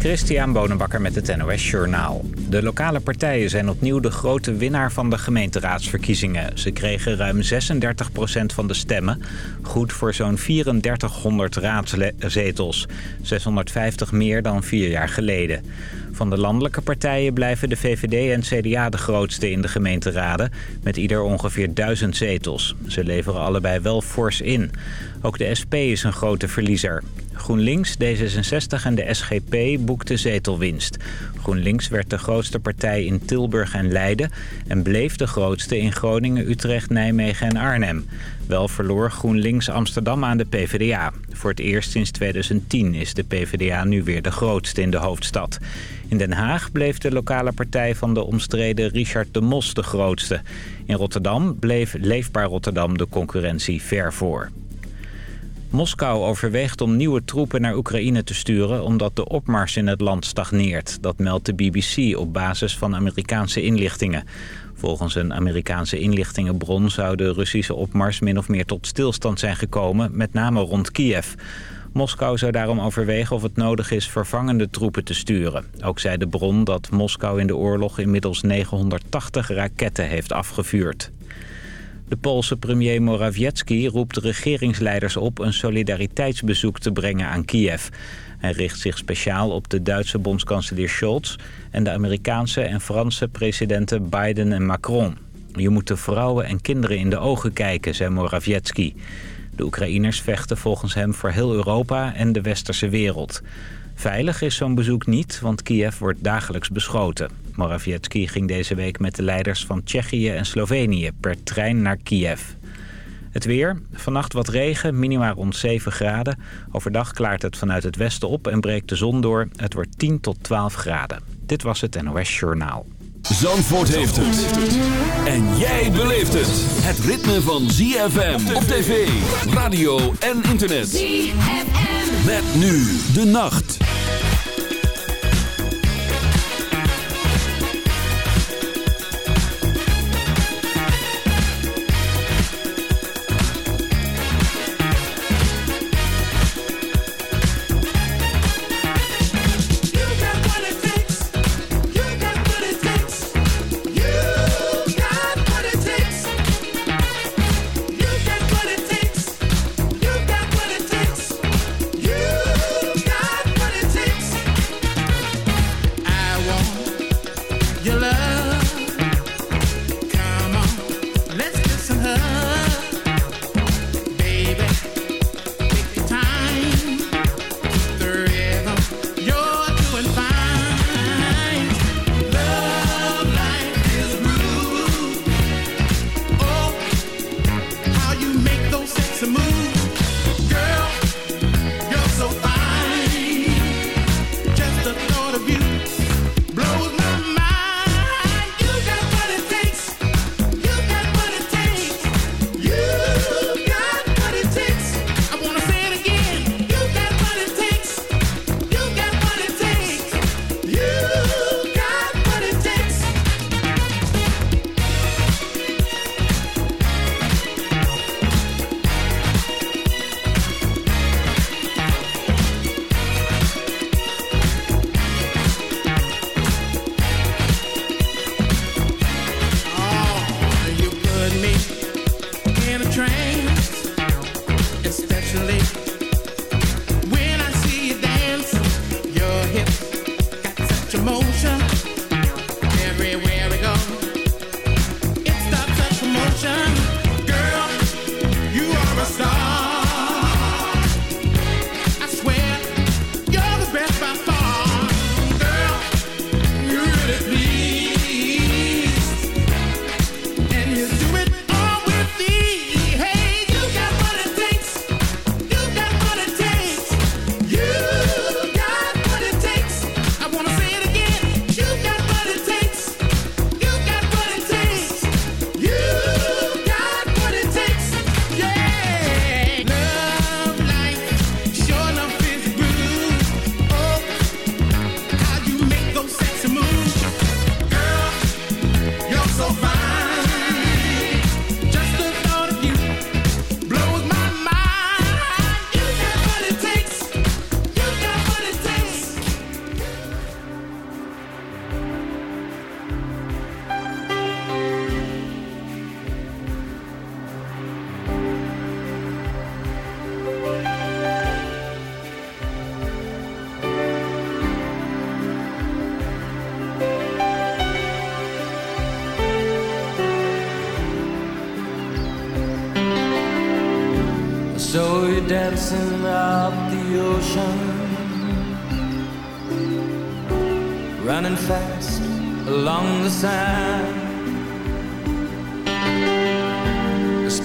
Christian Bonenbakker met het NOS Journaal. De lokale partijen zijn opnieuw de grote winnaar van de gemeenteraadsverkiezingen. Ze kregen ruim 36% van de stemmen. Goed voor zo'n 3400 raadzetels. 650 meer dan vier jaar geleden. Van de landelijke partijen blijven de VVD en CDA de grootste in de gemeenteraden... met ieder ongeveer 1000 zetels. Ze leveren allebei wel fors in. Ook de SP is een grote verliezer. GroenLinks, D66 en de SGP boekten zetelwinst. GroenLinks werd de grootste partij in Tilburg en Leiden... en bleef de grootste in Groningen, Utrecht, Nijmegen en Arnhem. Wel verloor GroenLinks Amsterdam aan de PvdA. Voor het eerst sinds 2010 is de PvdA nu weer de grootste in de hoofdstad. In Den Haag bleef de lokale partij van de omstreden Richard de Mos de grootste. In Rotterdam bleef Leefbaar Rotterdam de concurrentie ver voor. Moskou overweegt om nieuwe troepen naar Oekraïne te sturen... omdat de opmars in het land stagneert. Dat meldt de BBC op basis van Amerikaanse inlichtingen. Volgens een Amerikaanse inlichtingenbron zou de Russische opmars... min of meer tot stilstand zijn gekomen, met name rond Kiev. Moskou zou daarom overwegen of het nodig is vervangende troepen te sturen. Ook zei de bron dat Moskou in de oorlog inmiddels 980 raketten heeft afgevuurd. De Poolse premier Morawiecki roept de regeringsleiders op een solidariteitsbezoek te brengen aan Kiev. Hij richt zich speciaal op de Duitse bondskanselier Scholz en de Amerikaanse en Franse presidenten Biden en Macron. Je moet de vrouwen en kinderen in de ogen kijken, zei Morawiecki. De Oekraïners vechten volgens hem voor heel Europa en de westerse wereld. Veilig is zo'n bezoek niet, want Kiev wordt dagelijks beschoten. Morawiecki ging deze week met de leiders van Tsjechië en Slovenië per trein naar Kiev. Het weer. Vannacht wat regen, minima rond 7 graden. Overdag klaart het vanuit het westen op en breekt de zon door. Het wordt 10 tot 12 graden. Dit was het NOS Journaal. Zandvoort heeft het. En jij beleeft het. Het ritme van ZFM op tv, radio en internet. ZFM. Met nu de nacht.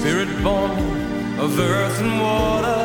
Spirit born of earth and water,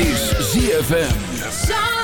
Is ZFM.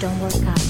Don't work out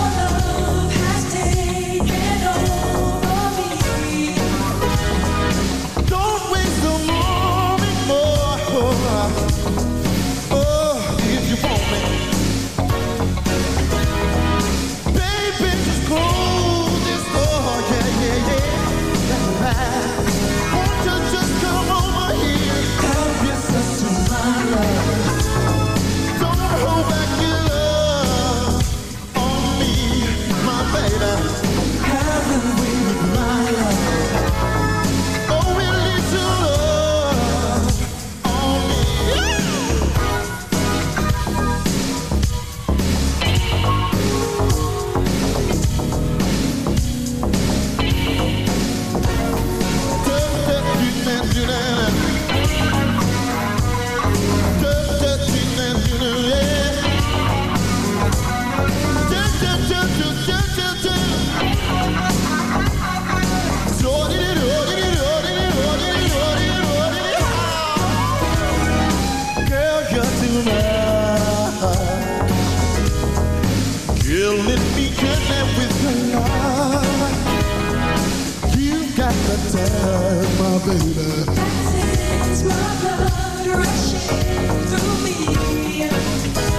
Even with my. baby. That's it, it's my blood rushing through me.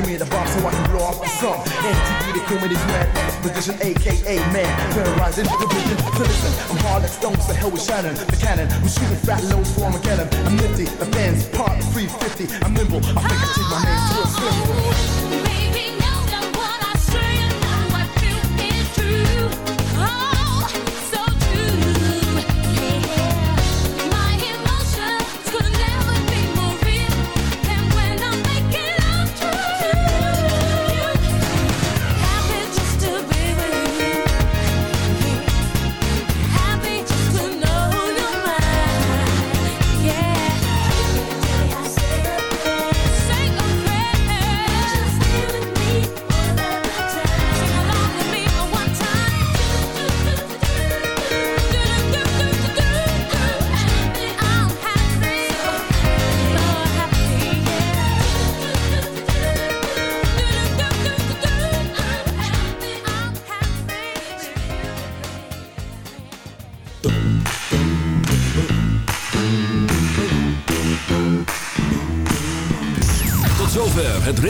Give me the bomb so I can blow off my song. MTV, the this man, position, aka man. Terrorizing the vision. So listen, I'm hard like stones, the hell with Shannon, the cannon. I'm shooting fat loads for Armageddon. I'm nifty, the fans, part 350. I'm nimble, I think I take my name to a slim.